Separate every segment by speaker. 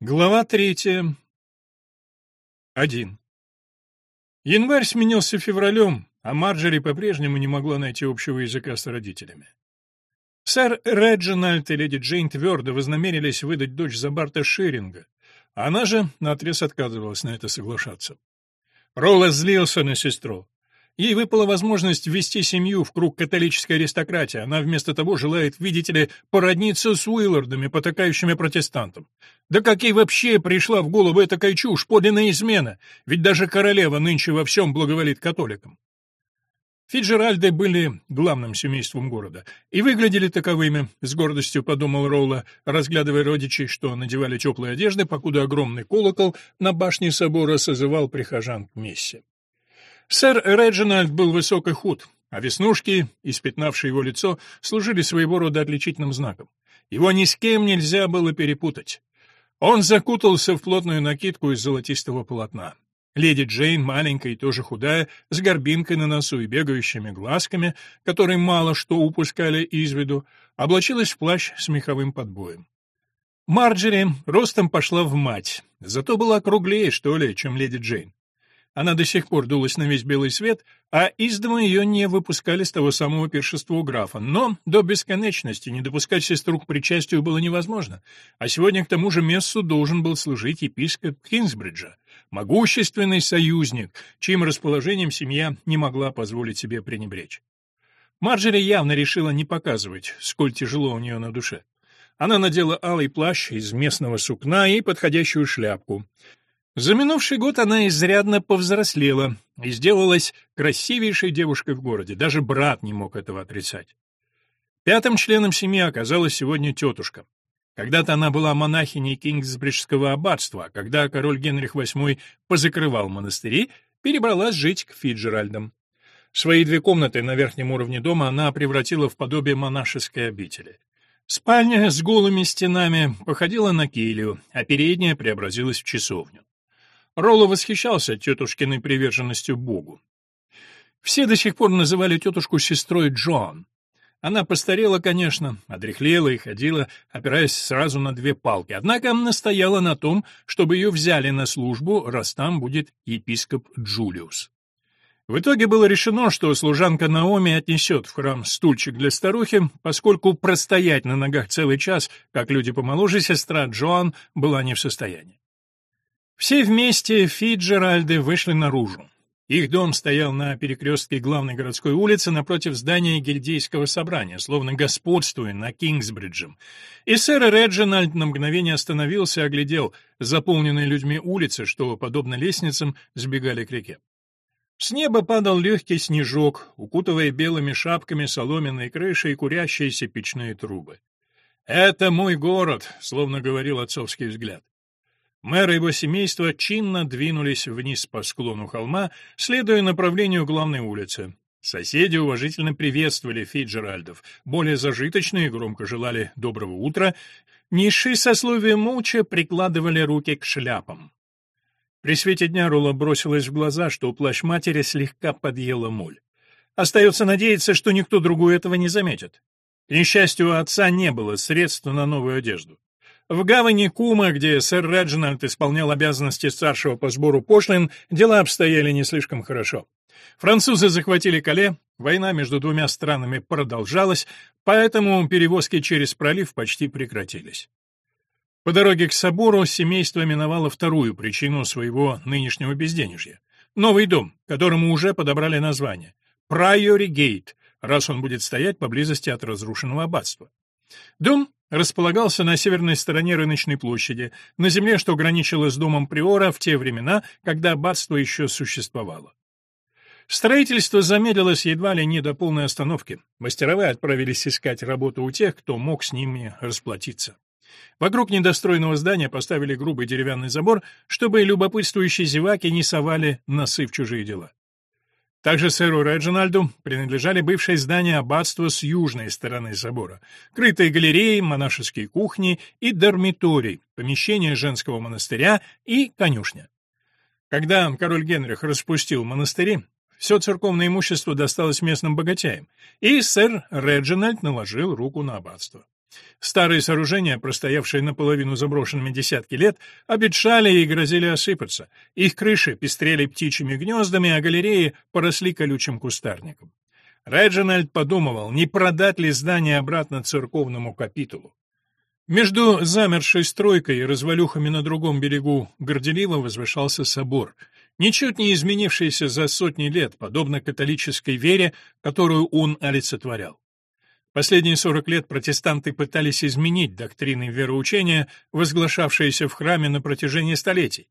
Speaker 1: Глава третья. Один. Январь сменился февралем, а Марджери по-прежнему не могла найти общего языка с родителями. Сэр Реджинальд и леди Джейн твердо вознамерились выдать дочь за Барта Шеринга. Она же наотрез отказывалась на это соглашаться. Ролла злился на сестру. Ей выпала возможность ввести семью в круг католической аристократии. Она вместо того желает, видите ли, породниться с Уиллардами, потакающими протестантам. Да как ей вообще пришла в голову эта чушь, подлинная измена? Ведь даже королева нынче во всем благоволит католикам. Фиджеральды были главным семейством города и выглядели таковыми, с гордостью подумал Ролла, разглядывая родичей, что надевали теплые одежды, покуда огромный колокол на башне собора созывал прихожан к мессе. Сэр Реджинальд был высок и худ, а веснушки, испятнавшие его лицо, служили своего рода отличительным знаком. Его ни с кем нельзя было перепутать. Он закутался в плотную накидку из золотистого полотна. Леди Джейн, маленькая и тоже худая, с горбинкой на носу и бегающими глазками, которые мало что упускали из виду, облачилась в плащ с меховым подбоем. Марджери ростом пошла в мать, зато была круглее, что ли, чем леди Джейн. Она до сих пор дулась на весь белый свет, а из дома ее не выпускали с того самого пиршества у графа. Но до бесконечности не допускать сестру к причастию было невозможно. А сегодня к тому же мессу должен был служить епископ Кинсбриджа, могущественный союзник, чьим расположением семья не могла позволить себе пренебречь. Марджери явно решила не показывать, сколь тяжело у нее на душе. Она надела алый плащ из местного сукна и подходящую шляпку. За минувший год она изрядно повзрослела и сделалась красивейшей девушкой в городе. Даже брат не мог этого отрицать. Пятым членом семьи оказалась сегодня тетушка. Когда-то она была монахиней Кингсбриджского аббатства, а когда король Генрих VIII позакрывал монастыри, перебралась жить к Фиджеральдам. Свои две комнаты на верхнем уровне дома она превратила в подобие монашеской обители. Спальня с голыми стенами походила на келью, а передняя преобразилась в часовню. Ролло восхищался тетушкиной приверженностью Богу. Все до сих пор называли тетушку сестрой Джоан. Она постарела, конечно, одряхлела и ходила, опираясь сразу на две палки, однако настояла на том, чтобы ее взяли на службу, раз там будет епископ Джулиус. В итоге было решено, что служанка Наоми отнесет в храм стульчик для старухи, поскольку простоять на ногах целый час, как люди помоложе, сестра Джоан была не в состоянии. Все вместе Фиджеральды вышли наружу. Их дом стоял на перекрестке главной городской улицы напротив здания гильдейского собрания, словно господствуя на Кингсбриджем. И сэр Реджинальд на мгновение остановился и оглядел заполненные людьми улицы, что, подобно лестницам, сбегали к реке. С неба падал легкий снежок, укутывая белыми шапками соломенные крыши и курящиеся печные трубы. «Это мой город», — словно говорил отцовский взгляд. Мэр и его семейство чинно двинулись вниз по склону холма, следуя направлению главной улицы. Соседи уважительно приветствовали Фиджеральдов, более зажиточные громко желали доброго утра, низшие сословия молча прикладывали руки к шляпам. При свете дня Рула бросилась в глаза, что плащ матери слегка подъела моль. Остается надеяться, что никто другой этого не заметит. К несчастью, у отца не было средств на новую одежду. В гавани Кума, где сэр Реджинальд исполнял обязанности старшего по сбору пошлин, дела обстояли не слишком хорошо. Французы захватили Кале, война между двумя странами продолжалась, поэтому перевозки через пролив почти прекратились. По дороге к собору семейство миновало вторую причину своего нынешнего безденежья. Новый дом, которому уже подобрали название — Прайори Гейт, раз он будет стоять поблизости от разрушенного аббатства. Дом располагался на северной стороне рыночной площади, на земле, что граничило с домом Приора в те времена, когда аббатство еще существовало. Строительство замедлилось едва ли не до полной остановки. Мастеровые отправились искать работу у тех, кто мог с ними расплатиться. Вокруг недостроенного здания поставили грубый деревянный забор, чтобы любопытствующие зеваки не совали носы в чужие дела. Также сэру Реджинальду принадлежали бывшие здания аббатства с южной стороны собора, крытые галереи, монашеские кухни и дармиторий, помещения женского монастыря и конюшня. Когда король Генрих распустил монастыри, все церковное имущество досталось местным богатеям, и сэр Реджинальд наложил руку на аббатство. Старые сооружения, простоявшие наполовину заброшенными десятки лет, обветшали и грозили осыпаться. Их крыши пестрели птичьими гнездами, а галереи поросли колючим кустарником. Реджинальд подумывал, не продать ли здание обратно церковному капитулу. Между замершей стройкой и развалюхами на другом берегу горделиво возвышался собор, ничуть не изменившийся за сотни лет, подобно католической вере, которую он олицетворял. Последние 40 лет протестанты пытались изменить доктрины вероучения, возглашавшиеся в храме на протяжении столетий.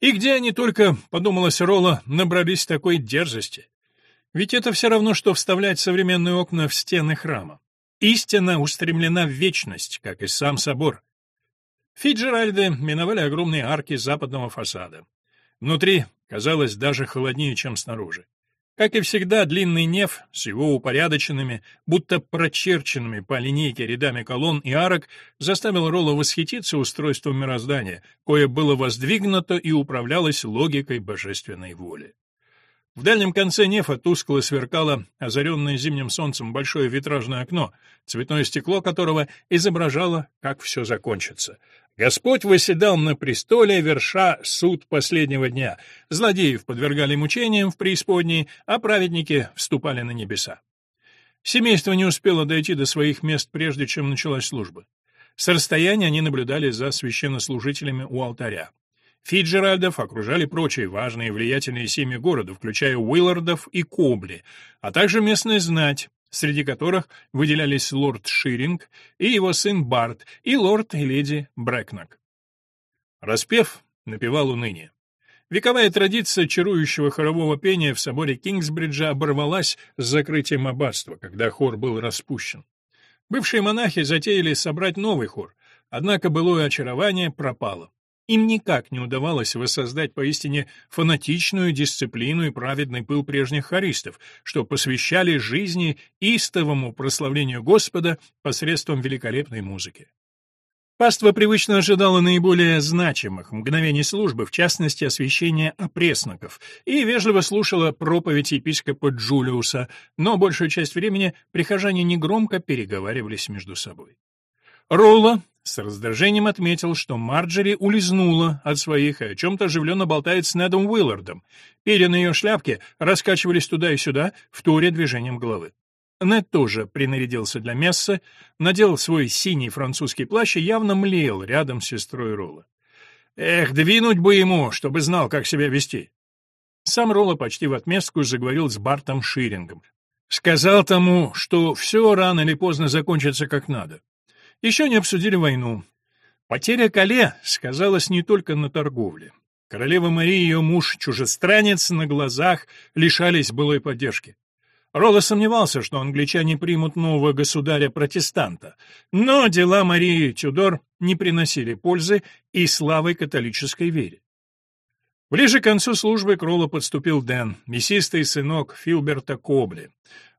Speaker 1: И где они только, подумалось Ролла, набрались такой дерзости. Ведь это все равно, что вставлять современные окна в стены храма. Истина устремлена в вечность, как и сам собор. Фиджеральды миновали огромные арки западного фасада. Внутри казалось даже холоднее, чем снаружи. Как и всегда, длинный неф с его упорядоченными, будто прочерченными по линейке рядами колонн и арок заставил Ролла восхититься устройством мироздания, кое было воздвигнуто и управлялось логикой божественной воли. В дальнем конце нефа тускло сверкало озаренное зимним солнцем большое витражное окно, цветное стекло которого изображало, как все закончится. Господь восседал на престоле, верша суд последнего дня. Злодеев подвергали мучениям в преисподней, а праведники вступали на небеса. Семейство не успело дойти до своих мест, прежде чем началась служба. С расстояния они наблюдали за священнослужителями у алтаря. Фиджеральдов окружали прочие важные и влиятельные семьи города, включая Уиллардов и Кобли, а также местная знать, среди которых выделялись лорд Ширинг и его сын Барт, и лорд и леди Брэкнак. Распев напевал уныние. Вековая традиция чарующего хорового пения в соборе Кингсбриджа оборвалась с закрытием аббатства, когда хор был распущен. Бывшие монахи затеяли собрать новый хор, однако былое очарование пропало. Им никак не удавалось воссоздать поистине фанатичную дисциплину и праведный пыл прежних хористов, что посвящали жизни истовому прославлению Господа посредством великолепной музыки. Паства привычно ожидала наиболее значимых мгновений службы, в частности, освящения опресноков, и вежливо слушала проповедь епископа Джулиуса, но большую часть времени прихожане негромко переговаривались между собой. Ролла с раздражением отметил, что Марджери улизнула от своих и о чем-то оживленно болтает с Недом Уиллардом. Перья на ее шляпке раскачивались туда и сюда, в туре движением головы. Нед тоже принарядился для мессы, надел свой синий французский плащ и явно млел рядом с сестрой Ролла. «Эх, двинуть бы ему, чтобы знал, как себя вести!» Сам Ролла почти в отместку заговорил с Бартом Ширингом. Сказал тому, что все рано или поздно закончится как надо. Еще не обсудили войну. Потеря Кале сказалась не только на торговле. Королева Мария и ее муж, чужестранец, на глазах лишались былой поддержки. Ролло сомневался, что англичане примут нового государя-протестанта, но дела Марии Тюдор не приносили пользы и славы католической вере. Ближе к концу службы к Ролло подступил Дэн, мясистый сынок Филберта Кобли.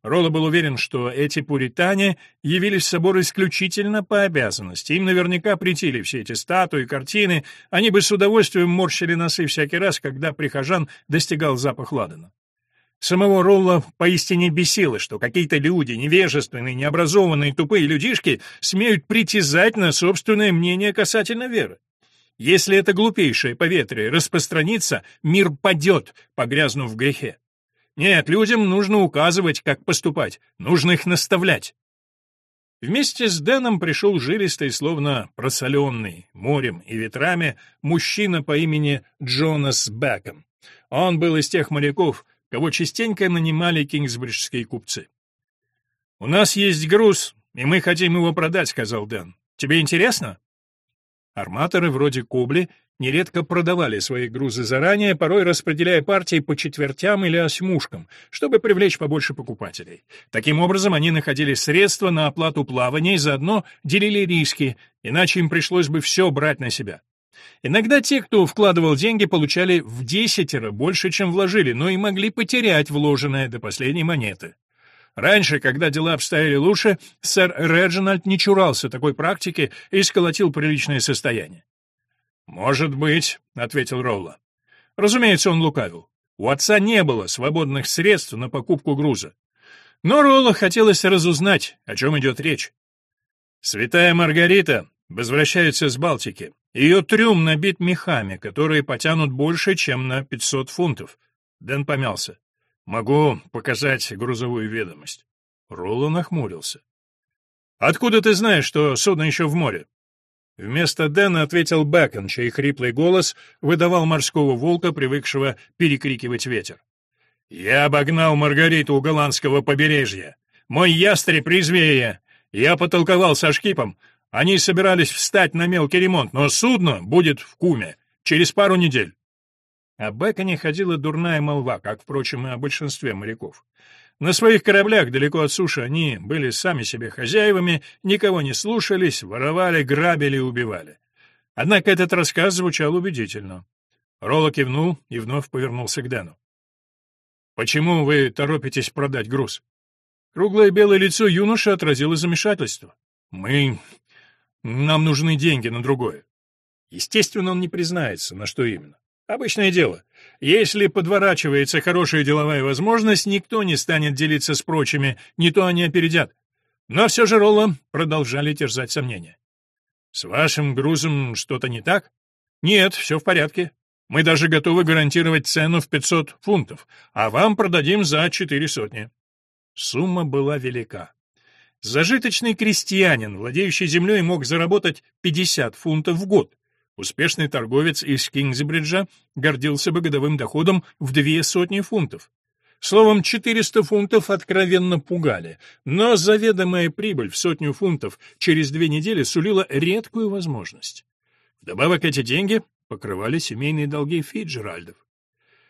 Speaker 1: Ролло был уверен, что эти пуритане явились в собор исключительно по обязанности. Им наверняка притили все эти статуи, картины, они бы с удовольствием морщили носы всякий раз, когда прихожан достигал запах ладана. Самого Ролла поистине бесило, что какие-то люди, невежественные, необразованные, тупые людишки, смеют притязать на собственное мнение касательно веры. Если это глупейшее поветрие распространится, мир падет, погрязнув в грехе. Нет, людям нужно указывать, как поступать, нужно их наставлять. Вместе с Дэном пришел жилистый, словно просоленный морем и ветрами, мужчина по имени Джонас Бэком. Он был из тех моряков, кого частенько нанимали кингсбриджские купцы. «У нас есть груз, и мы хотим его продать», — сказал Дэн. «Тебе интересно?» Арматоры вроде Кобли нередко продавали свои грузы заранее, порой распределяя партии по четвертям или осьмушкам, чтобы привлечь побольше покупателей. Таким образом, они находили средства на оплату плавания и заодно делили риски, иначе им пришлось бы все брать на себя. Иногда те, кто вкладывал деньги, получали в десятеро больше, чем вложили, но и могли потерять вложенное до последней монеты. Раньше, когда дела обстояли лучше, сэр Реджинальд не чурался такой практики и сколотил приличное состояние. «Может быть», — ответил Ролла. Разумеется, он лукавил. У отца не было свободных средств на покупку груза. Но Ролла хотелось разузнать, о чем идет речь. Святая Маргарита возвращается с Балтики. Ее трюм набит мехами, которые потянут больше, чем на 500 фунтов. Дэн помялся. Могу показать грузовую ведомость. Ролло нахмурился. «Откуда ты знаешь, что судно еще в море?» Вместо Дэна ответил Бэкон, чей хриплый голос выдавал морского волка, привыкшего перекрикивать ветер. «Я обогнал Маргариту у голландского побережья. Мой ястреб резвее. Я потолковал со шкипом. Они собирались встать на мелкий ремонт, но судно будет в Куме через пару недель». О Бэконе ходила дурная молва, как, впрочем, и о большинстве моряков. На своих кораблях далеко от суши они были сами себе хозяевами, никого не слушались, воровали, грабили и убивали. Однако этот рассказ звучал убедительно. Ролло кивнул и вновь повернулся к Дэну. «Почему вы торопитесь продать груз?» Круглое белое лицо юноши отразило замешательство. «Мы... нам нужны деньги на другое». Естественно, он не признается, на что именно. Обычное дело. Если подворачивается хорошая деловая возможность, никто не станет делиться с прочими, не то они опередят. Но все же Ролла продолжали терзать сомнения. «С вашим грузом что-то не так?» «Нет, все в порядке. Мы даже готовы гарантировать цену в 500 фунтов, а вам продадим за четыре сотни». Сумма была велика. Зажиточный крестьянин, владеющий землей, мог заработать 50 фунтов в год. Успешный торговец из Кингсбриджа гордился бы годовым доходом в две сотни фунтов. Словом, 400 фунтов откровенно пугали, но заведомая прибыль в сотню фунтов через две недели сулила редкую возможность. Вдобавок эти деньги покрывали семейные долги Фиджеральдов.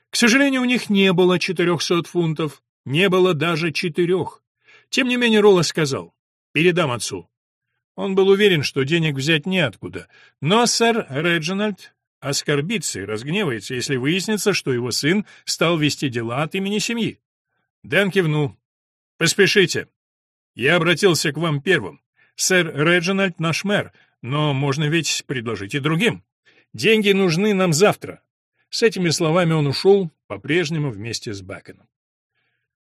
Speaker 1: К сожалению, у них не было 400 фунтов, не было даже четырех. Тем не менее Ролла сказал, «Передам отцу. Он был уверен, что денег взять неоткуда, но сэр Реджинальд оскорбится и разгневается, если выяснится, что его сын стал вести дела от имени семьи. Дэн кивнул. «Поспешите. Я обратился к вам первым. Сэр Реджинальд наш мэр, но можно ведь предложить и другим. Деньги нужны нам завтра». С этими словами он ушел, по-прежнему вместе с Бакеном.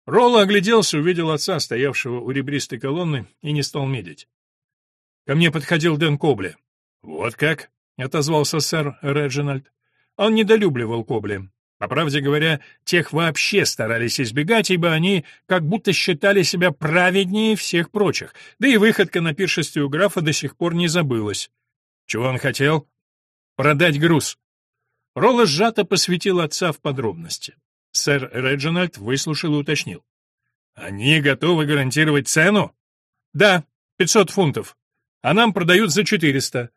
Speaker 1: Ролла огляделся, увидел отца, стоявшего у ребристой колонны, и не стал медлить. Ко мне подходил Дэн Кобли. «Вот как?» — отозвался сэр Реджинальд. Он недолюбливал Кобли. По правде говоря, тех вообще старались избегать, ибо они как будто считали себя праведнее всех прочих, да и выходка на пиршестве у графа до сих пор не забылась. Чего он хотел? Продать груз. Ролла сжато посвятил отца в подробности. Сэр Реджинальд выслушал и уточнил. «Они готовы гарантировать цену?» «Да, пятьсот фунтов а нам продают за 400.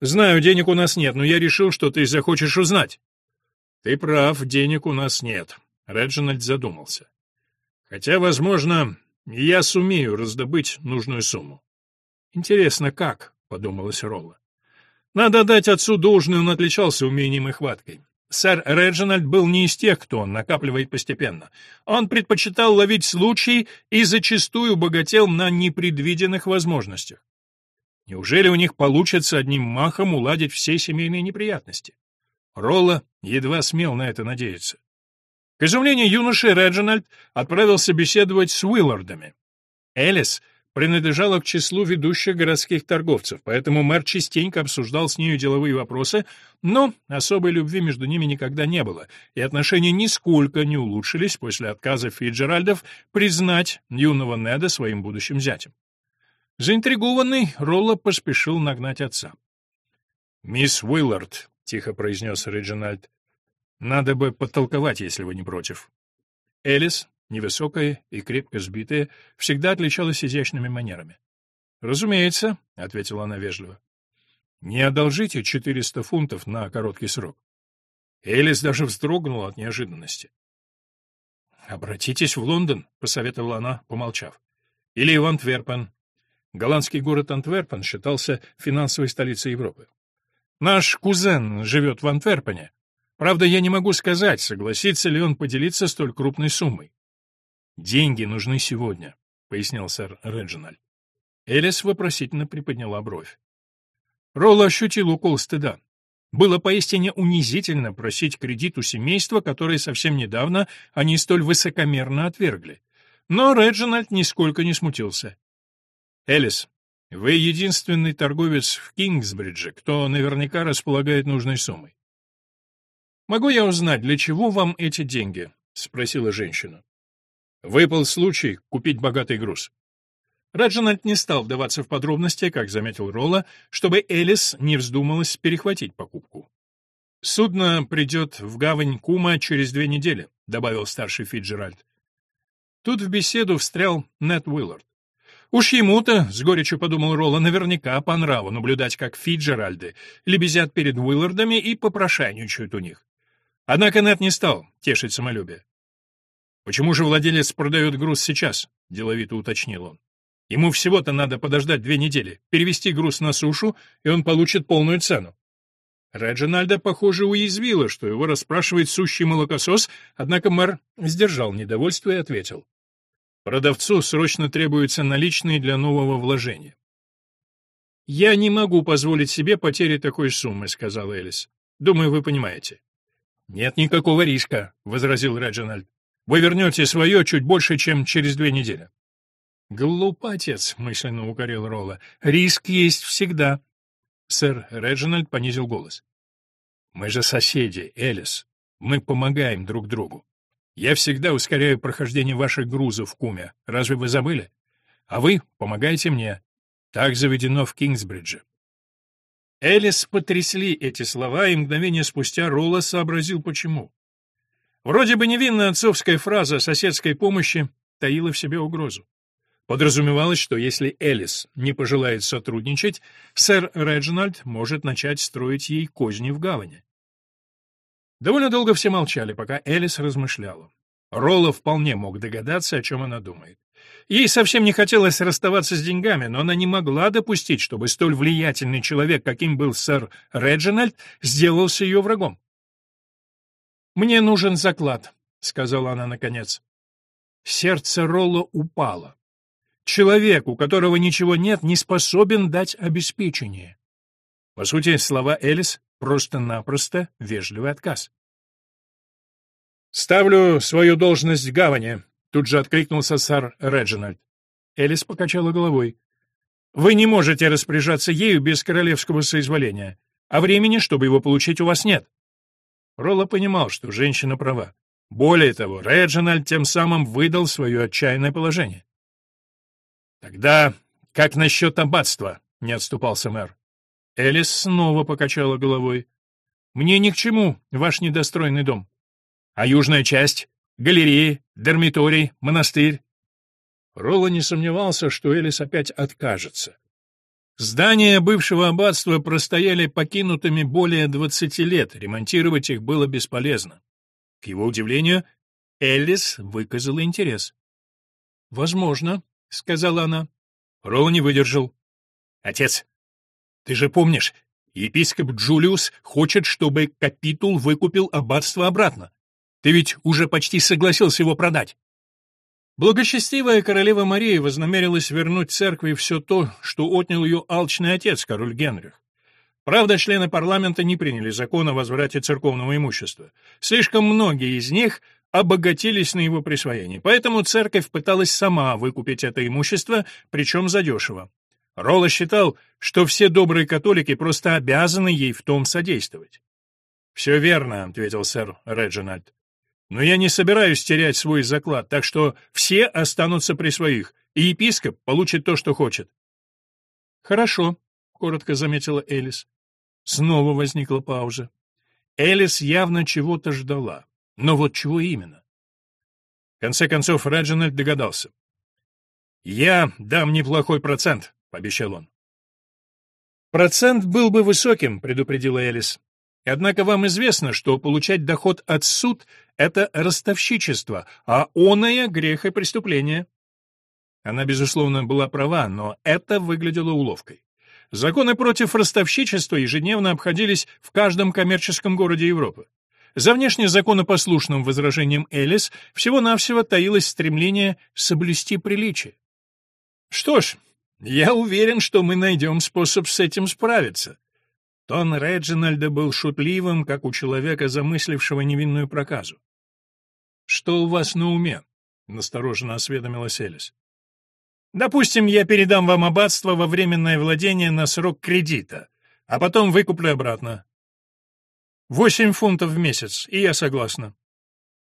Speaker 1: Знаю, денег у нас нет, но я решил, что ты захочешь узнать. Ты прав, денег у нас нет. Реджинальд задумался. Хотя, возможно, я сумею раздобыть нужную сумму. Интересно, как, подумалась Ролла. Надо дать отцу должное, он отличался умением и хваткой. Сэр Реджинальд был не из тех, кто накапливает постепенно. Он предпочитал ловить случай и зачастую богател на непредвиденных возможностях. Неужели у них получится одним махом уладить все семейные неприятности? Ролла едва смел на это надеяться. К изумлению юноши Реджинальд отправился беседовать с Уиллардами. Элис принадлежала к числу ведущих городских торговцев, поэтому мэр частенько обсуждал с нею деловые вопросы, но особой любви между ними никогда не было, и отношения нисколько не улучшились после отказа Фиджеральдов признать юного Неда своим будущим зятем. Заинтригованный, Ролло поспешил нагнать отца. «Мисс Уиллард», — тихо произнес Реджинальд, — «надо бы подтолковать, если вы не против». Элис, невысокая и крепко сбитая, всегда отличалась изящными манерами. «Разумеется», — ответила она вежливо. «Не одолжите четыреста фунтов на короткий срок». Элис даже вздрогнула от неожиданности. «Обратитесь в Лондон», — посоветовала она, помолчав. «Или в Антверпен. Голландский город Антверпен считался финансовой столицей Европы. Наш кузен живет в Антверпене. Правда, я не могу сказать, согласится ли он поделиться столь крупной суммой. «Деньги нужны сегодня», — пояснил сэр Реджинальд. Элис вопросительно приподняла бровь. Ролл ощутил укол стыда. Было поистине унизительно просить кредит у семейства, которое совсем недавно они столь высокомерно отвергли. Но Реджинальд нисколько не смутился. Элис, Вы единственный торговец в Кингсбридже, кто наверняка располагает нужной суммой. Могу я узнать, для чего вам эти деньги? спросила женщина. Выпал случай купить богатый груз. Реджинальд не стал вдаваться в подробности, как заметил Ролла, чтобы Элис не вздумалась перехватить покупку. «Судно придет в гавань Кума через две недели», — добавил старший Фиджеральд. Тут в беседу встрял Нед Уиллард. Уж ему-то, с горечью подумал Ролла, наверняка по нраву наблюдать, как Фиджеральды лебезят перед Уиллардами и попрошайничают у них. Однако Нед не стал тешить самолюбие. «Почему же владелец продает груз сейчас?» — деловито уточнил он. «Ему всего-то надо подождать две недели, перевести груз на сушу, и он получит полную цену. Реджинальда, похоже, уязвило, что его расспрашивает сущий молокосос, однако мэр сдержал недовольство и ответил. Продавцу срочно требуются наличные для нового вложения. «Я не могу позволить себе потери такой суммы», — сказал Элис. «Думаю, вы понимаете». «Нет никакого риска», — возразил Реджинальд. «Вы вернете свое чуть больше, чем через две недели». «Глупотец», — мысленно укорил Ролла. «Риск есть всегда». Сэр Реджинальд понизил голос. «Мы же соседи, Элис. Мы помогаем друг другу. Я всегда ускоряю прохождение ваших грузов Куме. Разве вы забыли? А вы помогаете мне. Так заведено в Кингсбридже». Элис потрясли эти слова, и мгновение спустя Ролла сообразил, почему. Вроде бы невинная отцовская фраза соседской помощи таила в себе угрозу. Подразумевалось, что если Элис не пожелает сотрудничать, сэр Реджинальд может начать строить ей козни в гавани. Довольно долго все молчали, пока Элис размышляла. Ролло вполне мог догадаться, о чем она думает. Ей совсем не хотелось расставаться с деньгами, но она не могла допустить, чтобы столь влиятельный человек, каким был сэр Реджинальд, сделался ее врагом. «Мне нужен заклад», — сказала она наконец. Сердце Ролло упало. Человек, у которого ничего нет, не способен дать обеспечение. По сути, слова Элис просто-напросто вежливый отказ. «Ставлю свою должность в гавани», — тут же откликнулся сэр Реджинальд. Элис покачала головой. «Вы не можете распоряжаться ею без королевского соизволения, а времени, чтобы его получить, у вас нет». Ролла понимал, что женщина права. Более того, Реджинальд тем самым выдал свое отчаянное положение. «Тогда как насчет аббатства?» — не отступался мэр. Элис снова покачала головой. «Мне ни к чему ваш недостроенный дом. А южная часть? Галереи, дармиторий, монастырь?» Ролла не сомневался, что Элис опять откажется. Здания бывшего аббатства простояли покинутыми более двадцати лет, ремонтировать их было бесполезно. К его удивлению, Элис выказала интерес. «Возможно», — сказала она. Ролл не выдержал. «Отец, ты же помнишь, епископ Джулиус хочет, чтобы капитул выкупил аббатство обратно. Ты ведь уже почти согласился его продать». Благочестивая королева Мария вознамерилась вернуть церкви все то, что отнял ее алчный отец, король Генрих. Правда, члены парламента не приняли закон о возврате церковного имущества. Слишком многие из них обогатились на его присвоении, поэтому церковь пыталась сама выкупить это имущество, причем задешево. Ролла считал, что все добрые католики просто обязаны ей в том содействовать. «Все верно», — ответил сэр Реджинальд. «Но я не собираюсь терять свой заклад, так что все останутся при своих, и епископ получит то, что хочет». «Хорошо», — коротко заметила Элис. Снова возникла пауза. Элис явно чего-то ждала. Но вот чего именно? В конце концов, Реджинальд догадался. «Я дам неплохой процент», — пообещал он. «Процент был бы высоким», — предупредила Элис. «Однако вам известно, что получать доход от суд — это ростовщичество, а оное — грех и преступление». Она, безусловно, была права, но это выглядело уловкой. Законы против ростовщичества ежедневно обходились в каждом коммерческом городе Европы. За внешне законопослушным возражением Элис всего-навсего таилось стремление соблюсти приличие. «Что ж, я уверен, что мы найдем способ с этим справиться». Тон Реджинальда был шутливым, как у человека, замыслившего невинную проказу. «Что у вас на уме?» — настороженно осведомилась Элис. Допустим, я передам вам аббатство во временное владение на срок кредита, а потом выкуплю обратно. Восемь фунтов в месяц, и я согласна.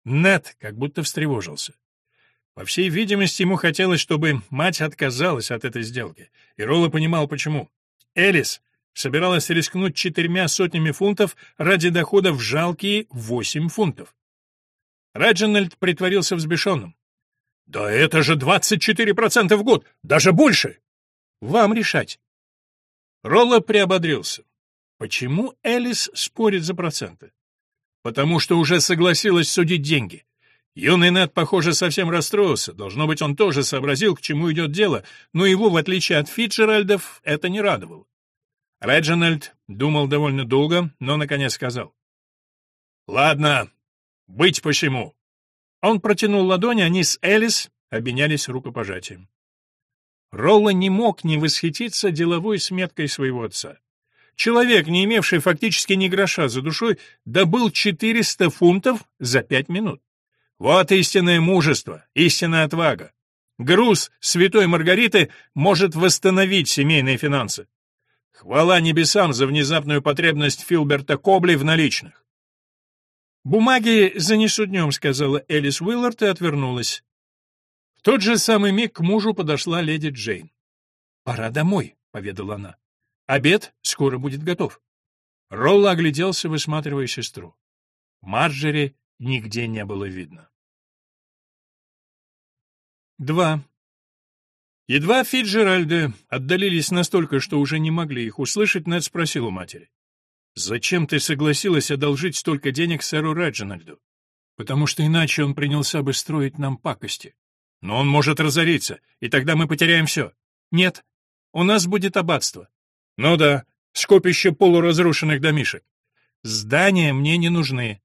Speaker 1: Нет как будто встревожился. По всей видимости, ему хотелось, чтобы мать отказалась от этой сделки, и Ролла понимал, почему. Элис собиралась рискнуть четырьмя сотнями фунтов ради дохода в жалкие восемь фунтов. Реджинальд притворился взбешенным. «Да это же 24% в год! Даже больше!» «Вам решать». Ролла приободрился. Почему Элис спорит за проценты? Потому что уже согласилась судить деньги. Юный Нед, похоже, совсем расстроился. Должно быть, он тоже сообразил, к чему идет дело, но его, в отличие от Фитджеральдов, это не радовало. Реджинальд думал довольно долго, но, наконец, сказал. «Ладно, быть посему». Он протянул ладони, они с Элис обменялись рукопожатием. Ролла не мог не восхититься деловой сметкой своего отца. Человек, не имевший фактически ни гроша за душой, добыл 400 фунтов за пять минут. Вот истинное мужество, истинная отвага. Груз святой Маргариты может восстановить семейные финансы. Хвала небесам за внезапную потребность Филберта Кобли в наличных. «Бумаги занесу днем», — сказала Элис Уиллард и отвернулась. В тот же самый миг к мужу подошла леди Джейн. «Пора домой», — поведала она. «Обед скоро будет готов». Ролла огляделся, высматривая сестру. Марджери нигде не было видно. 2. Едва Фиджеральды отдалились настолько, что уже не могли их услышать, Нед спросил у матери. «Зачем ты согласилась одолжить столько денег сэру Реджинальду? Потому что иначе он принялся бы строить нам пакости. Но он может разориться, и тогда мы потеряем все. Нет, у нас будет аббатство. Ну да, скопище полуразрушенных домишек. Здания мне не нужны.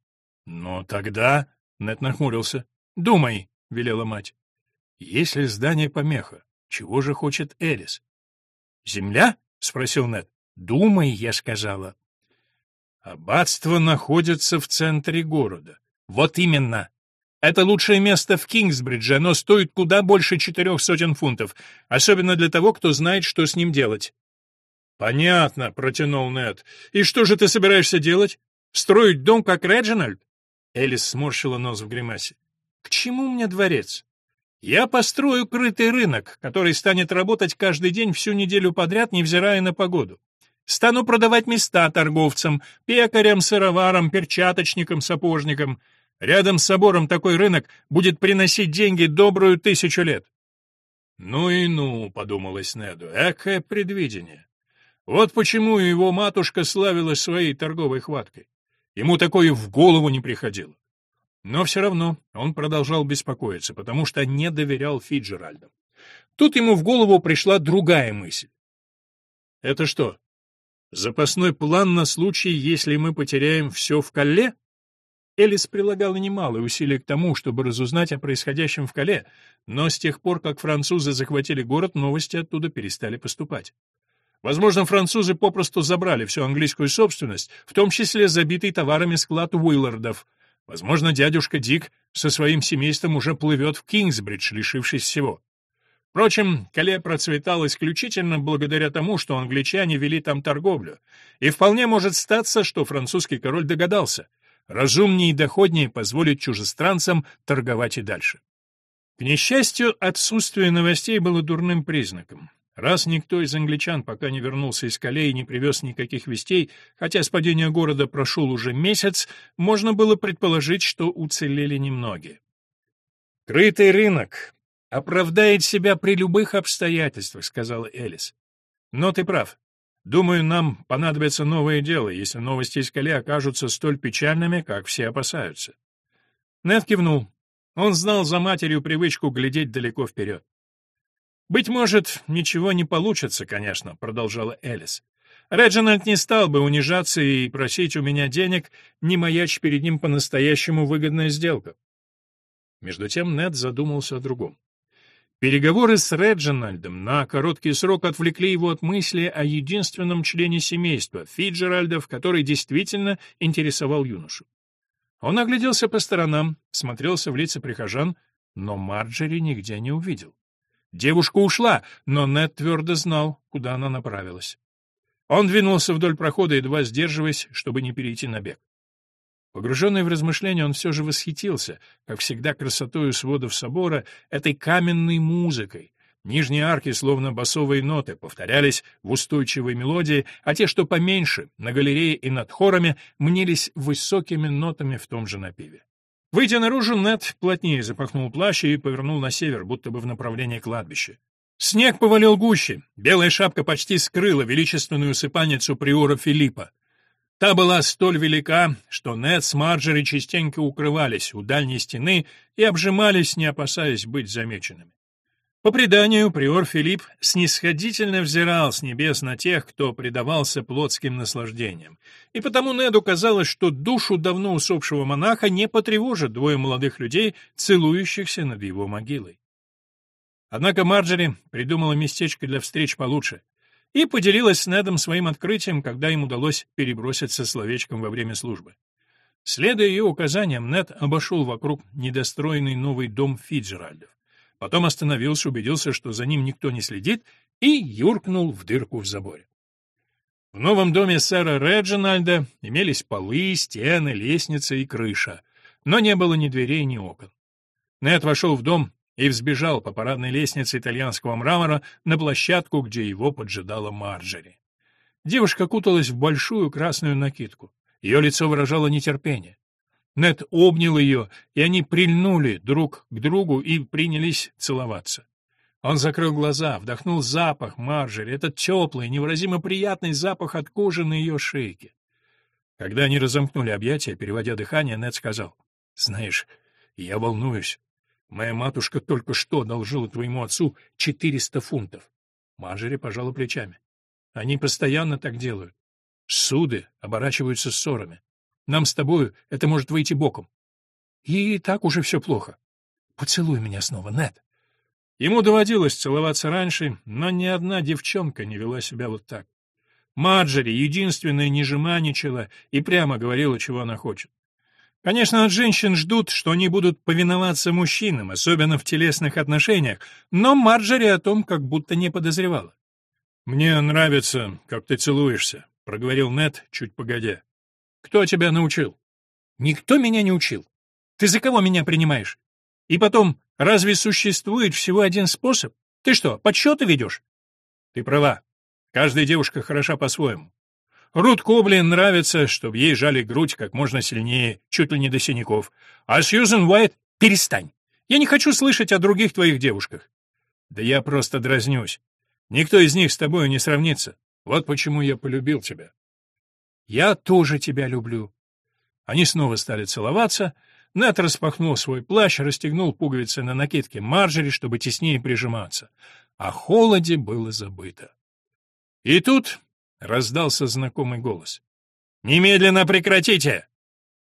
Speaker 1: Но тогда... Нед нахмурился. «Думай», — велела мать. «Если здание помеха, чего же хочет Элис? Земля? спросил Нед. Думай, я сказала. Аббатство находится в центре города. Вот именно. Это лучшее место в Кингсбридже, оно стоит куда больше четырех сотен фунтов, особенно для того, кто знает, что с ним делать. Понятно, протянул Нед. И что же ты собираешься делать? Строить дом как Реджинальд? Элис сморщила нос в гримасе. К чему мне дворец? Я построю крытый рынок, который станет работать каждый день всю неделю подряд, невзирая на погоду. Стану продавать места торговцам, пекарям, сыроварам, перчаточникам, сапожникам. Рядом с собором такой рынок будет приносить деньги добрую тысячу лет. «Ну и ну», — подумалось Неду, — «экое предвидение». Вот почему его матушка славилась своей торговой хваткой. Ему такое в голову не приходило. Но все равно он продолжал беспокоиться, потому что не доверял Фиджеральду. Тут ему в голову пришла другая мысль. «Это что, запасной план на случай, если мы потеряем все в Калле?» Элис прилагала немалые усилия к тому, чтобы разузнать о происходящем в Кале, но с тех пор, как французы захватили город, новости оттуда перестали поступать. Возможно, французы попросту забрали всю английскую собственность, в том числе забитый товарами склад Уиллардов — Возможно, дядюшка Дик со своим семейством уже плывет в Кингсбридж, лишившись всего. Впрочем, Кале процветал исключительно благодаря тому, что англичане вели там торговлю, и вполне может статься, что французский король догадался, разумнее и доходнее позволить чужестранцам торговать и дальше. К несчастью, отсутствие новостей было дурным признаком. Раз никто из англичан пока не вернулся из Кале и не привез никаких вестей, хотя с падения города прошел уже месяц, можно было предположить, что уцелели немногие. «Крытый рынок оправдает себя при любых обстоятельствах», — сказала Элис. «Но ты прав. Думаю, нам понадобится новое дело, если новости из Кале окажутся столь печальными, как все опасаются». Нед кивнул. Он знал за матерью привычку глядеть далеко вперед. «Быть может, ничего не получится, конечно», — продолжала Элис. «Реджинальд не стал бы унижаться и просить у меня денег, не маячь перед ним по-настоящему выгодная сделка». Между тем Нед задумался о другом. Переговоры с Реджинальдом на короткий срок отвлекли его от мысли о единственном члене семейства, Фиджеральдов, который действительно интересовал юношу. Он огляделся по сторонам, смотрелся в лица прихожан, но Марджери нигде не увидел. Девушка ушла, но Нед твердо знал, куда она направилась. Он двинулся вдоль прохода, едва сдерживаясь, чтобы не перейти на бег. Погруженный в размышления, он все же восхитился, как всегда, красотою сводов собора, этой каменной музыкой. Нижние арки, словно басовые ноты, повторялись в устойчивой мелодии, а те, что поменьше, на галерее и над хорами, мнились высокими нотами в том же напеве. Выйдя наружу, Нед плотнее запахнул плащ и повернул на север, будто бы в направлении кладбища. Снег повалил гуще, белая шапка почти скрыла величественную усыпальницу приора Филиппа. Та была столь велика, что Нед с Марджери частенько укрывались у дальней стены и обжимались, не опасаясь быть замеченными. По преданию, приор Филипп снисходительно взирал с небес на тех, кто предавался плотским наслаждениям, и потому Неду казалось, что душу давно усопшего монаха не потревожат двое молодых людей, целующихся над его могилой. Однако Марджери придумала местечко для встреч получше и поделилась с Недом своим открытием, когда им удалось переброситься словечком во время службы. Следуя ее указаниям, Нед обошел вокруг недостроенный новый дом Фиджеральдов. Потом остановился, убедился, что за ним никто не следит, и юркнул в дырку в заборе. В новом доме сэра Реджинальда имелись полы, стены, лестница и крыша, но не было ни дверей, ни окон. Нед вошел в дом и взбежал по парадной лестнице итальянского мрамора на площадку, где его поджидала Марджери. Девушка куталась в большую красную накидку. Ее лицо выражало нетерпение. Нед обнял ее, и они прильнули друг к другу и принялись целоваться. Он закрыл глаза, вдохнул запах Марджери, этот теплый, невыразимо приятный запах от кожи на ее шейке. Когда они разомкнули объятия, переводя дыхание, Нед сказал, «Знаешь, я волнуюсь. Моя матушка только что одолжила твоему отцу четыреста фунтов. Марджери пожала плечами. Они постоянно так делают. Суды оборачиваются ссорами. Нам с тобою это может выйти боком. И так уже все плохо. Поцелуй меня снова, Нед. Ему доводилось целоваться раньше, но ни одна девчонка не вела себя вот так. Марджери, единственная, не жеманничала и прямо говорила, чего она хочет. Конечно, от женщин ждут, что они будут повиноваться мужчинам, особенно в телесных отношениях, но Марджери о том как будто не подозревала. «Мне нравится, как ты целуешься», — проговорил Нед чуть погодя. «Кто тебя научил?» «Никто меня не учил. Ты за кого меня принимаешь? И потом, разве существует всего один способ? Ты что, подсчеты ведешь?» «Ты права. Каждая девушка хороша по-своему. Рут Коблин нравится, чтобы ей жали грудь как можно сильнее, чуть ли не до синяков. А Сьюзен Уайт — перестань. Я не хочу слышать о других твоих девушках. Да я просто дразнюсь. Никто из них с тобой не сравнится. Вот почему я полюбил тебя. Я тоже тебя люблю. Они снова стали целоваться. Нэт распахнул свой плащ, расстегнул пуговицы на накидке Марджери, чтобы теснее прижиматься. О холоде было забыто. И тут Раздался знакомый голос. «Немедленно прекратите!»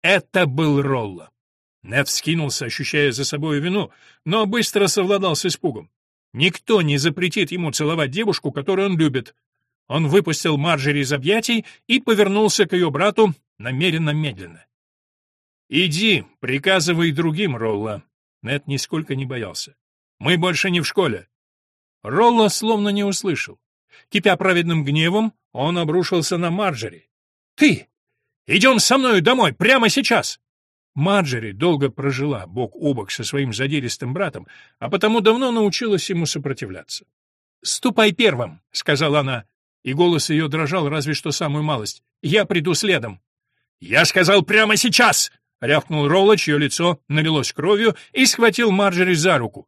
Speaker 1: Это был Ролла. Нед вскинулся, ощущая за собой вину, но быстро совладал с испугом. Никто не запретит ему целовать девушку, которую он любит. Он выпустил Марджери из объятий и повернулся к ее брату намеренно медленно. «Иди, приказывай другим, Ролла». Нед нисколько не боялся. «Мы больше не в школе». Ролла словно не услышал. Кипя праведным гневом, он обрушился на Марджери. «Ты! Идем со мной домой, прямо сейчас!» Марджери долго прожила бок о бок со своим задиристым братом, а потому давно научилась ему сопротивляться. «Ступай первым», — сказала она, и голос ее дрожал разве что самую малость. «Я приду следом». «Я сказал прямо сейчас!» — рявкнул Ролла, чье лицо налилось кровью, и схватил Марджери за руку.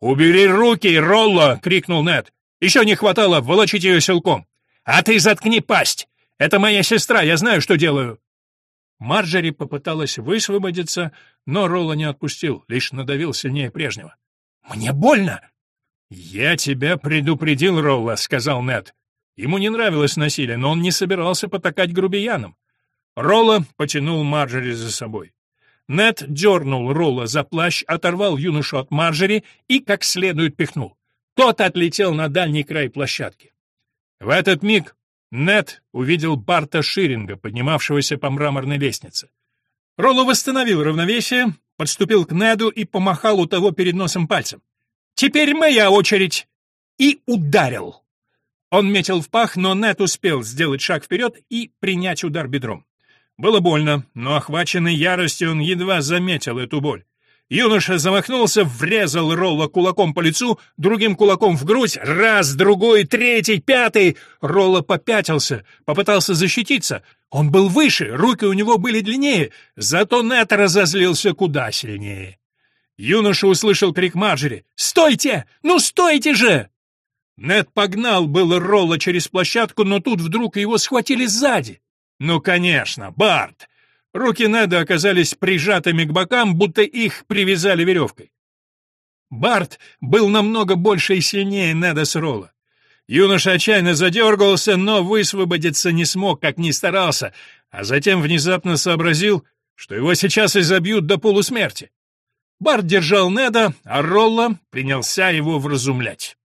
Speaker 1: «Убери руки, Ролла!» — крикнул Нед. Еще не хватало волочить ее силком. А ты заткни пасть! Это моя сестра, я знаю, что делаю!» Марджери попыталась высвободиться, но Ролла не отпустил, лишь надавил сильнее прежнего. «Мне больно!» «Я тебя предупредил, Ролла», — сказал Нед. Ему не нравилось насилие, но он не собирался потакать грубиянам. Ролла потянул Марджери за собой. Нед дернул Ролла за плащ, оторвал юношу от Марджери и как следует пихнул. Тот отлетел на дальний край площадки. В этот миг Нед увидел Барта Ширинга, поднимавшегося по мраморной лестнице. Ролло восстановил равновесие, подступил к Неду и помахал у того перед носом пальцем. Теперь моя очередь!» И ударил. Он метил в пах, но Нет успел сделать шаг вперед и принять удар бедром. Было больно, но охваченный яростью он едва заметил эту боль. Юноша замахнулся, врезал Ролла кулаком по лицу, другим кулаком в грудь, раз, другой, третий, пятый. Ролла попятился, попытался защититься. Он был выше, руки у него были длиннее, зато Нет разозлился куда сильнее. Юноша услышал крик Марджери. «Стойте! Ну стойте же!» Нет погнал был Ролла через площадку, но тут вдруг его схватили сзади. Ну, конечно, Барт! Руки Неда оказались прижатыми к бокам, будто их привязали веревкой. Барт был намного больше и сильнее Неда с Ролла. Юноша отчаянно задергался, но высвободиться не смог, как ни старался, а затем внезапно сообразил, что его сейчас изобьют до полусмерти. Барт держал Неда, а Ролла принялся его вразумлять.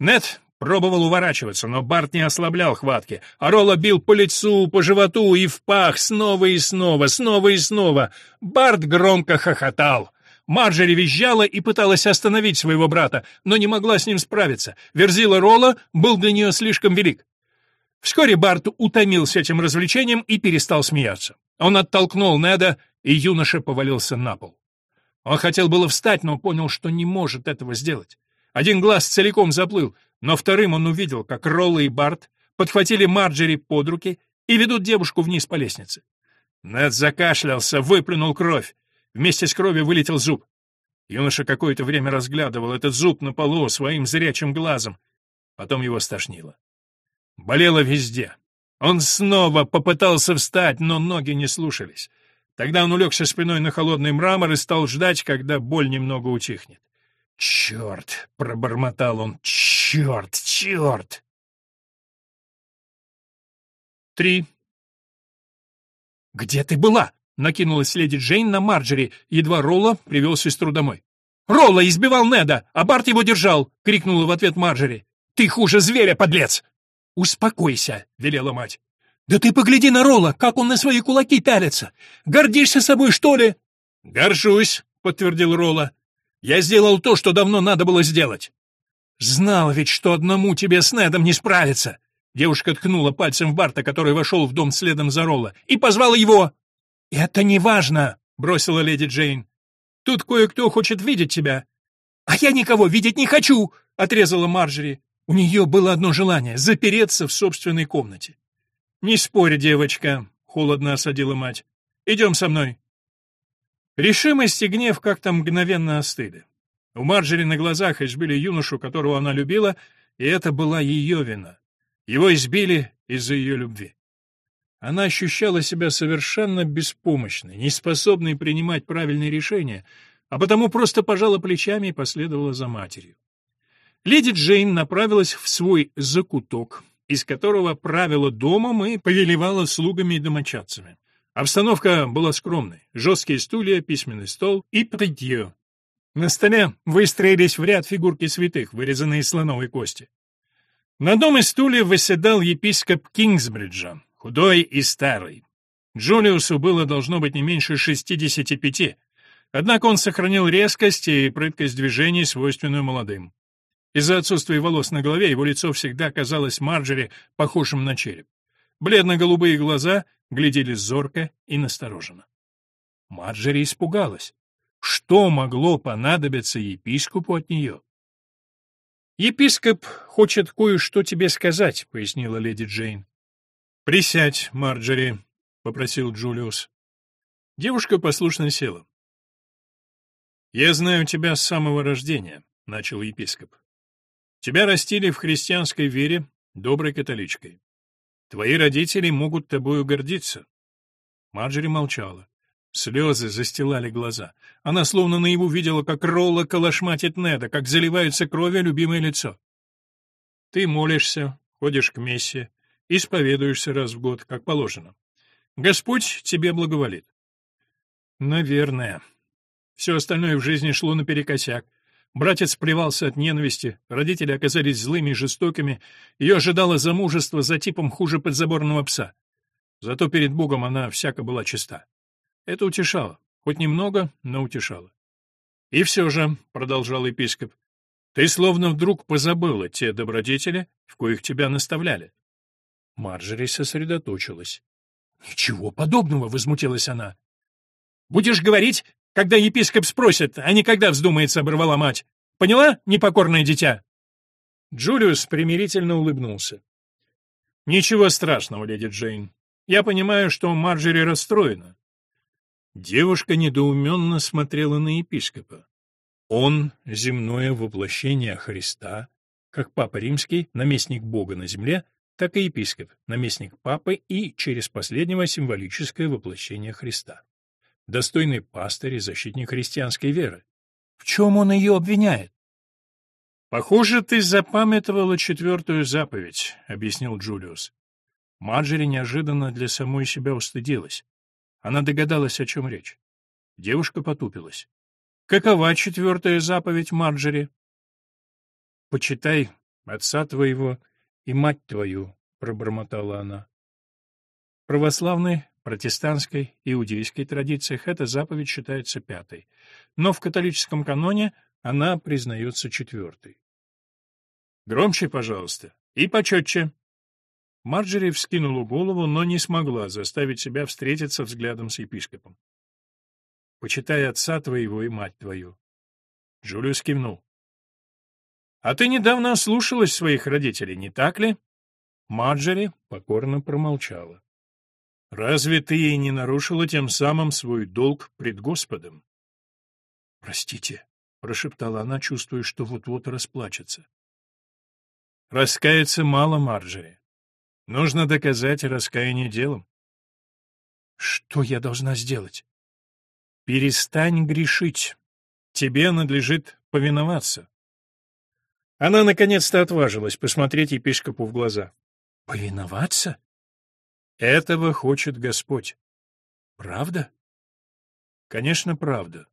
Speaker 1: Нед пробовал уворачиваться, но Барт не ослаблял хватки, а Ролла бил по лицу, по животу и в пах снова и снова, снова и снова. Барт громко хохотал. Марджери визжала и пыталась остановить своего брата, но не могла с ним справиться. Верзила Ролла был для нее слишком велик. Вскоре Барт утомился этим развлечением и перестал смеяться. Он оттолкнул Неда, и юноша повалился на пол. Он хотел было встать, но понял, что не может этого сделать. Один глаз целиком заплыл, но вторым он увидел, как Ролла и Барт подхватили Марджери под руки и ведут девушку вниз по лестнице. Нед закашлялся, выплюнул кровь. Вместе с кровью вылетел зуб. Юноша какое-то время разглядывал этот зуб на полу своим зрячим глазом. Потом его стошнило. Болело везде. Он снова попытался встать, но ноги не слушались. Тогда он улегся спиной на холодный мрамор и стал ждать, когда боль немного утихнет. «Черт!» — пробормотал он. «Черт! Черт!» Три. «Где ты была?» — накинулась леди Джейн на Марджери, едва Ролла привел сестру домой. «Ролла избивал Неда, а Барт его держал!» — крикнула в ответ Марджери. «Ты хуже зверя, подлец!» «Успокойся!» — велела мать. «Да ты погляди на Ролла, как он на свои кулаки пялится! Гордишься собой, что ли?» «Горжусь!» — подтвердил Ролла. Я сделал то, что давно надо было сделать. Знал ведь, что одному тебе с Недом не справиться. Девушка ткнула пальцем в Барта, который вошел в дом следом за Ролла, и позвала его. «Это не важно», — бросила леди Джейн. «Тут кое-кто хочет видеть тебя». «А я никого видеть не хочу», — отрезала Марджери. У нее было одно желание — запереться в собственной комнате. «Не спорь, девочка», — холодно осадила мать. «Идем со мной». Решимость и гнев как-то мгновенно остыли. У Марджери на глазах избили юношу, которого она любила, и это была ее вина. Его избили из-за ее любви. Она ощущала себя совершенно беспомощной, неспособной принимать правильные решения, а потому просто пожала плечами и последовала за матерью. Леди Джейн направилась в свой закуток, из которого правила домом и повелевала слугами и домочадцами. Обстановка была скромной. Жесткие стулья, письменный стол и притье. На столе выстроились в ряд фигурки святых, вырезанные из слоновой кости. На одном из стульев восседал епископ Кингсбриджа, худой и старый. Джулиусу было должно быть не меньше 65, однако он сохранил резкость и прыткость движений, свойственную молодым. Из-за отсутствия волос на голове его лицо всегда казалось Марджери похожим на череп. Бледно-голубые глаза глядели зорко и настороженно. Марджери испугалась. Что могло понадобиться епископу от нее? «Епископ хочет кое-что тебе сказать», — пояснила леди Джейн. «Присядь, Марджери», — попросил Джулиус. Девушка послушно села. «Я знаю тебя с самого рождения», — начал епископ. «Тебя растили в христианской вере, доброй католичкой. Твои родители могут тобою гордиться. Марджери молчала. Слезы застилали глаза. Она словно наяву видела, как Ролла калашматит Неда, как заливается кровью любимое лицо. Ты молишься, ходишь к мессе, исповедуешься раз в год, как положено. Господь тебе благоволит. Наверное. Все остальное в жизни шло наперекосяк. Братец плевался от ненависти, родители оказались злыми и жестокими, ее ожидало замужество за типом хуже подзаборного пса. Зато перед Богом она всяко была чиста. Это утешало, хоть немного, но утешало. «И все же», — продолжал епископ, — «ты словно вдруг позабыла те добродетели, в коих тебя наставляли». Марджери сосредоточилась. «Ничего подобного!» — возмутилась она. «Будешь говорить, когда епископ спросит, а не когда вздумается», — оборвала мать. «Поняла, непокорное дитя?» Джулиус примирительно улыбнулся. «Ничего страшного, леди Джейн. Я понимаю, что Марджери расстроена». Девушка недоуменно смотрела на епископа. Он — земное воплощение Христа, как Папа Римский, наместник Бога на земле — так и епископ, наместник папы и, через последнего, символическое воплощение Христа. Достойный пастырь и защитник христианской веры. В чем он ее обвиняет? «Похоже, ты запамятовала четвертую заповедь», — объяснил Джулиус. Марджери неожиданно для самой себя устыдилась. Она догадалась, о чем речь. Девушка потупилась. «Какова четвертая заповедь, Марджери?» «Почитай отца твоего и мать твою, — пробормотала она. В православной, протестантской, иудейской традициях эта заповедь считается пятой, но в католическом каноне она признается четвертой. «Громче, пожалуйста, и почетче!» Марджери вскинула голову, но не смогла заставить себя встретиться взглядом с епископом. «Почитай отца твоего и мать твою». Джулиус кивнул. А ты недавно ослушалась своих родителей, не так ли? Маджери покорно промолчала. Разве ты не нарушила тем самым свой долг пред Господом? Простите, прошептала она, чувствуя, что вот-вот расплачется. Раскаяться мало, Марджери. Нужно доказать раскаяние делом. Что я должна сделать? Перестань грешить. Тебе надлежит повиноваться. Она наконец-то отважилась посмотреть епископу в глаза. «Повиноваться?» «Этого хочет Господь». «Правда?» «Конечно, правда».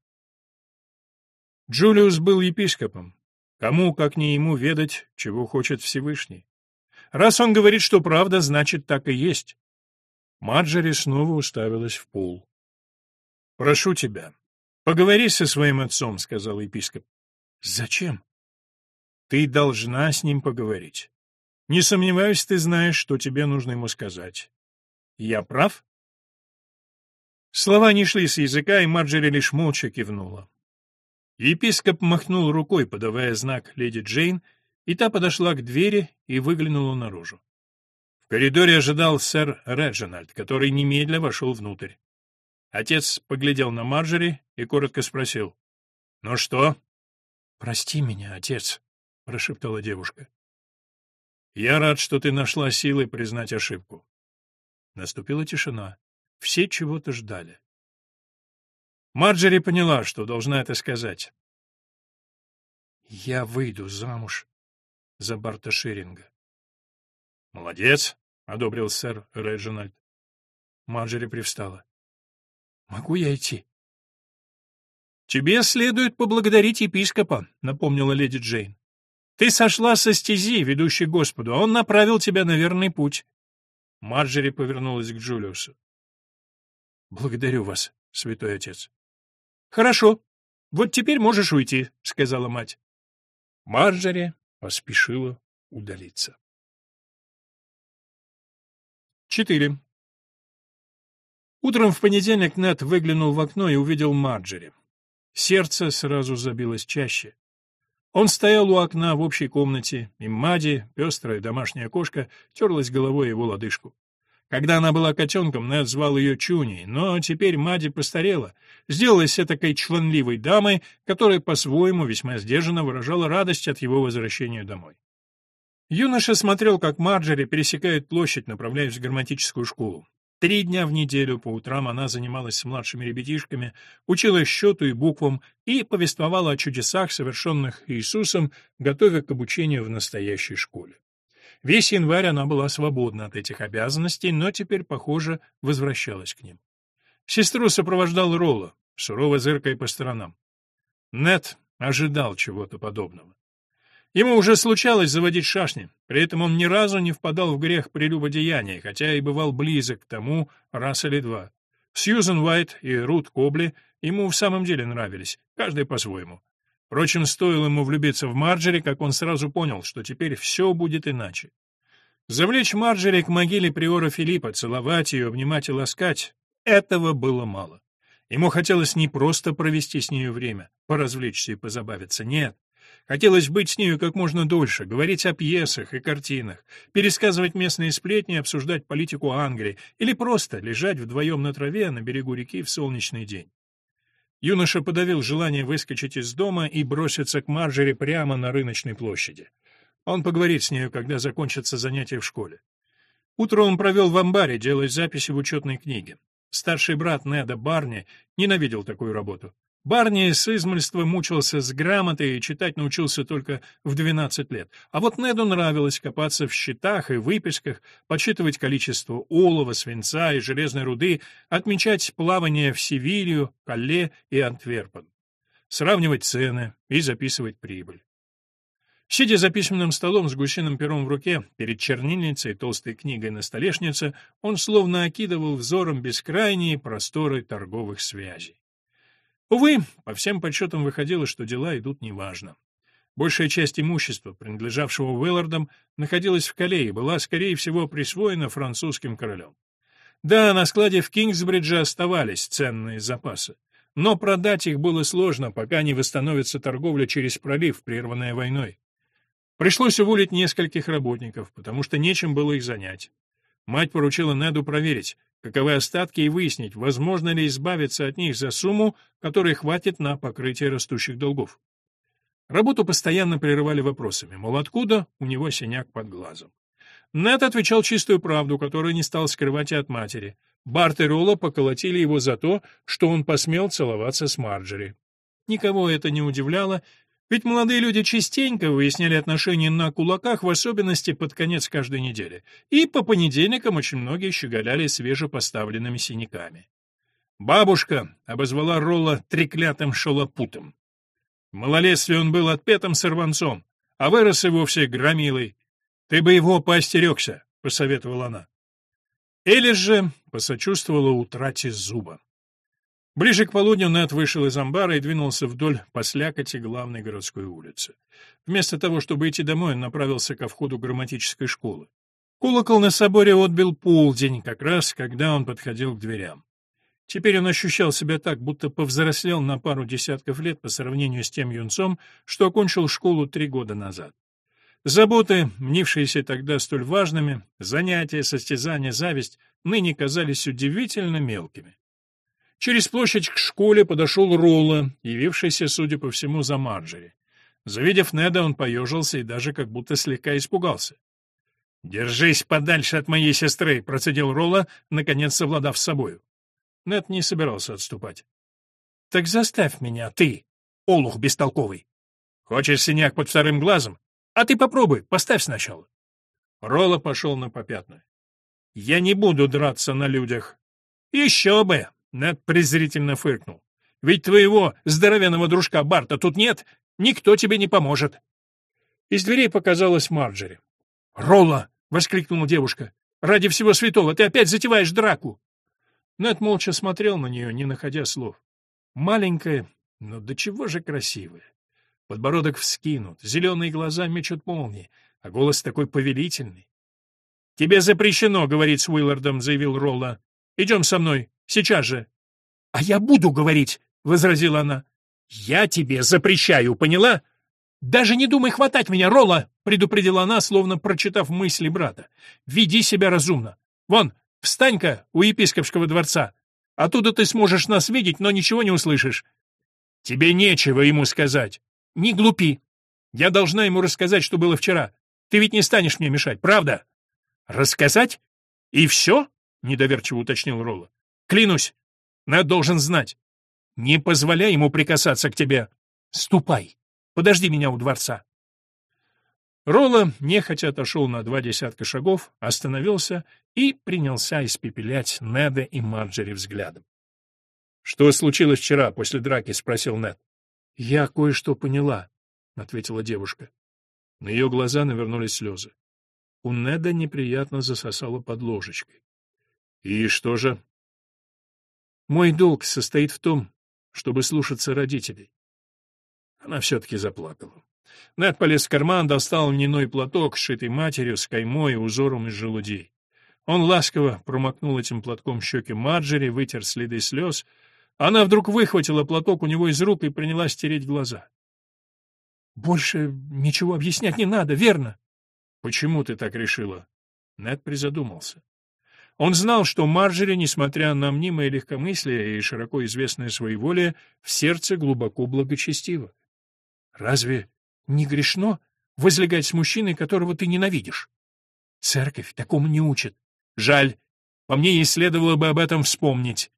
Speaker 1: Джулиус был епископом. Кому, как не ему, ведать, чего хочет Всевышний. Раз он говорит, что правда, значит, так и есть. Маджери снова уставилась в пол. «Прошу тебя, поговори со своим отцом», — сказал епископ. «Зачем?» Ты должна с ним поговорить. Не сомневаюсь, ты знаешь, что тебе нужно ему сказать. Я прав? Слова не шли с языка, и Марджери лишь молча кивнула. Епископ махнул рукой, подавая знак леди Джейн, и та подошла к двери и выглянула наружу. В коридоре ожидал сэр Реджинальд, который немедля вошел внутрь. Отец поглядел на Марджери и коротко спросил. «Ну что?» «Прости меня, отец», — прошептала девушка. «Я рад, что ты нашла силы признать ошибку». Наступила тишина. Все чего-то ждали. Марджери поняла, что должна это сказать. «Я выйду замуж за Барта Шеринга». «Молодец», — одобрил сэр Реджинальд. Марджери привстала. «Могу я идти?» «Тебе следует поблагодарить епископа», — напомнила леди Джейн. Ты сошла со стези, ведущей Господу, а он направил тебя на верный путь. Марджери повернулась к Джулиусу. Благодарю вас, святой отец. Хорошо. Вот теперь можешь уйти, сказала мать. Марджери поспешила удалиться. 4. Утром в понедельник Нед выглянул в окно и увидел Марджери. Сердце сразу забилось чаще. Он стоял у окна в общей комнате, и Мади, пестрая домашняя кошка, терлась головой его лодыжку. Когда она была котенком, Нед звал ее Чуней, но теперь Мади постарела, сделалась этакой чванливой дамой, которая по-своему весьма сдержанно выражала радость от его возвращения домой. Юноша смотрел, как Марджери пересекает площадь, направляясь в грамматическую школу. Три дня в неделю по утрам она занималась с младшими ребятишками, учила счету и буквам и повествовала о чудесах, совершенных Иисусом, готовя к обучению в настоящей школе. Весь январь она была свободна от этих обязанностей, но теперь, похоже, возвращалась к ним. Сестру сопровождал Ролла, сурово зыркая по сторонам. Нет ожидал чего-то подобного. Ему уже случалось заводить шашни, при этом он ни разу не впадал в грех прелюбодеяния, хотя и бывал близок к тому раз или два. Сьюзен Уайт и Рут Кобли Ему в самом деле нравились, каждый по-своему. Впрочем, стоило ему влюбиться в Марджери, как он сразу понял, что теперь все будет иначе. Завлечь Марджери к могиле приора Филиппа, целовать ее, обнимать и ласкать — этого было мало. Ему хотелось не просто провести с нею время, поразвлечься и позабавиться, нет. Хотелось быть с нею как можно дольше, говорить о пьесах и картинах, пересказывать местные сплетни, обсуждать политику Англии или просто лежать вдвоем на траве на берегу реки в солнечный день. Юноша подавил желание выскочить из дома и броситься к Марджери прямо на рыночной площади. Он поговорит с нею, когда закончатся занятия в школе. Утро он провел в амбаре, делая записи в учетной книге. Старший брат Неда Барни ненавидел такую работу. Барни с измольства мучился с грамотой и читать научился только в 12 лет. А вот Неду нравилось копаться в счетах и выписках, подсчитывать количество олова, свинца и железной руды, отмечать плавание в Севилью, Калле и Антверпен, сравнивать цены и записывать прибыль. Сидя за письменным столом с гусиным пером в руке, перед чернильницей толстой книгой на столешнице, он словно окидывал взором бескрайние просторы торговых связей. Увы, по всем подсчетам выходило, что дела идут неважно. Большая часть имущества, принадлежавшего Уиллардам, находилась в Кале и была, скорее всего, присвоена французским королем. Да, на складе в Кингсбридже оставались ценные запасы, но продать их было сложно, пока не восстановится торговля через пролив, прерванная войной. Пришлось уволить нескольких работников, потому что нечем было их занять. Мать поручила Неду проверить, каковы остатки и выяснить, возможно ли избавиться от них за сумму, которая хватит на покрытие растущих долгов. Работу постоянно прерывали вопросами, мол, откуда у него синяк под глазом. Нед отвечал чистую правду, которую не стал скрывать и от матери. Барт и Ролла поколотили его за то, что он посмел целоваться с Марджери. Никого это не удивляло, ведь молодые люди частенько выясняли отношения на кулаках, в особенности под конец каждой недели. И по понедельникам очень многие щеголяли свежепоставленными синяками. Бабушка обозвала Ролла треклятым шалопутом. В малолетстве он был отпетым сорванцом, а вырос и вовсе громилой. «Ты бы его поостерегся», — посоветовала она. Элис же посочувствовала утрате зуба. Ближе к полудню Нед вышел из амбара и двинулся вдоль по слякоти главной городской улицы. Вместо того, чтобы идти домой, он направился ко входу грамматической школы. Колокол на соборе отбил полдень, как раз когда он подходил к дверям. Теперь он ощущал себя так, будто повзрослел на пару десятков лет по сравнению с тем юнцом, что окончил школу три года назад. Заботы, мнившиеся тогда столь важными, занятия, состязания, зависть, ныне казались удивительно мелкими. Через площадь к школе подошел Ролла, явившийся, судя по всему, за Марджери. Завидев Неда, он поежился и даже как будто слегка испугался. «Держись подальше от моей сестры», — процедил Ролла, наконец совладав с собою. Нед не собирался отступать. «Так заставь меня, ты, олух бестолковый. Хочешь синяк под вторым глазом? А ты попробуй, поставь сначала». Ролла пошел на попятную. «Я не буду драться на людях». «Еще бы! Нед презрительно фыркнул. «Ведь твоего здоровенного дружка Барта тут нет, никто тебе не поможет». Из дверей показалась Марджери. «Ролла!» — воскликнула девушка. «Ради всего святого, ты опять затеваешь драку!» Нед молча смотрел на нее, не находя слов. Маленькая, но до чего же красивая. Подбородок вскинут, зеленые глаза мечут молнии, а голос такой повелительный. «Тебе запрещено говорить с Уиллардом», — заявил Ролла. «Идем со мной. Сейчас же. — А я буду говорить, — возразила она. — Я тебе запрещаю, поняла? — Даже не думай хватать меня, Ролла, — предупредила она, словно прочитав мысли брата. — Веди себя разумно. Вон, встань-ка у епископского дворца. Оттуда ты сможешь нас видеть, но ничего не услышишь. — Тебе нечего ему сказать. — Не глупи. Я должна ему рассказать, что было вчера. Ты ведь не станешь мне мешать, правда? — Рассказать? И все? — недоверчиво уточнил Ролла. Клянусь, Нед должен знать. Не позволяй ему прикасаться к тебе. Ступай. Подожди меня у дворца. Ролла нехотя отошел на два десятка шагов, остановился и принялся испепелять Неда и Марджери взглядом. — Что случилось вчера после драки? — спросил Нед. — Я кое-что поняла, — ответила девушка. На ее глаза навернулись слезы. У Неда неприятно засосало под ложечкой. — И что же? Мой долг состоит в том, чтобы слушаться родителей. Она все-таки заплакала. Нед полез в карман, достал льняной платок, сшитый матерью, с каймой и узором из желудей. Он ласково промокнул этим платком щеки Марджери, вытер следы слез. Она вдруг выхватила платок у него из рук и принялась тереть глаза. «Больше ничего объяснять не надо, верно?» «Почему ты так решила?» Нед призадумался. Он знал, что Марджери, несмотря на мнимое легкомыслие и широко известное своеволие, в сердце глубоко благочестиво. «Разве не грешно возлегать с мужчиной, которого ты ненавидишь?» «Церковь такому не учит. Жаль. По мне ей следовало бы об этом вспомнить.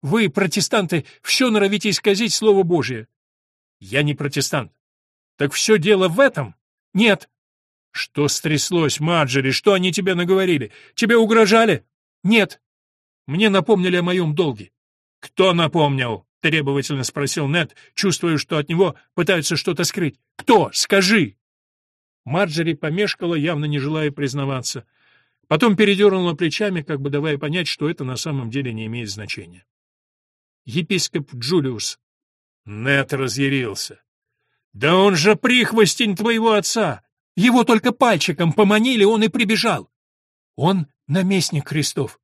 Speaker 1: Вы, протестанты, все норовите исказить Слово Божие. Я не протестант. Так все дело в этом? Нет. Что стряслось, Маджери? Что они тебе наговорили? Тебе угрожали? Нет. Мне напомнили о моем долге. Кто напомнил? Требовательно спросил Нед, чувствуя, что от него пытаются что-то скрыть. Кто? Скажи. Марджери помешкала, явно не желая признаваться. Потом передернула плечами, как бы давая понять, что это на самом деле не имеет значения. Епископ Джулиус. Нет разъярился. «Да он же прихвостень твоего отца! Его только пальчиком поманили, он и прибежал. Он наместник Христов.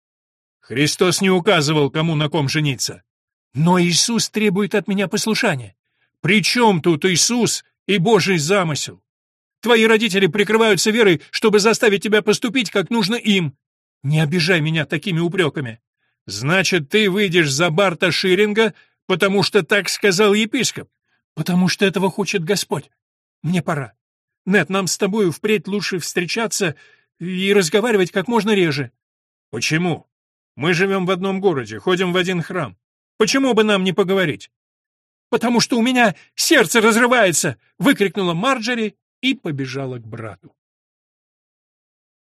Speaker 1: Христос не указывал, кому на ком жениться. Но Иисус требует от меня послушания. При чем тут Иисус и Божий замысел? Твои родители прикрываются верой, чтобы заставить тебя поступить, как нужно им. Не обижай меня такими упреками. Значит, ты выйдешь за Барта Ширинга, потому что так сказал епископ? Потому что этого хочет Господь. Мне пора. Нет, нам с тобой впредь лучше встречаться и разговаривать как можно реже. Почему? Мы живем в одном городе, ходим в один храм. Почему бы нам не поговорить? Потому что у меня сердце разрывается, выкрикнула Марджери и побежала к брату.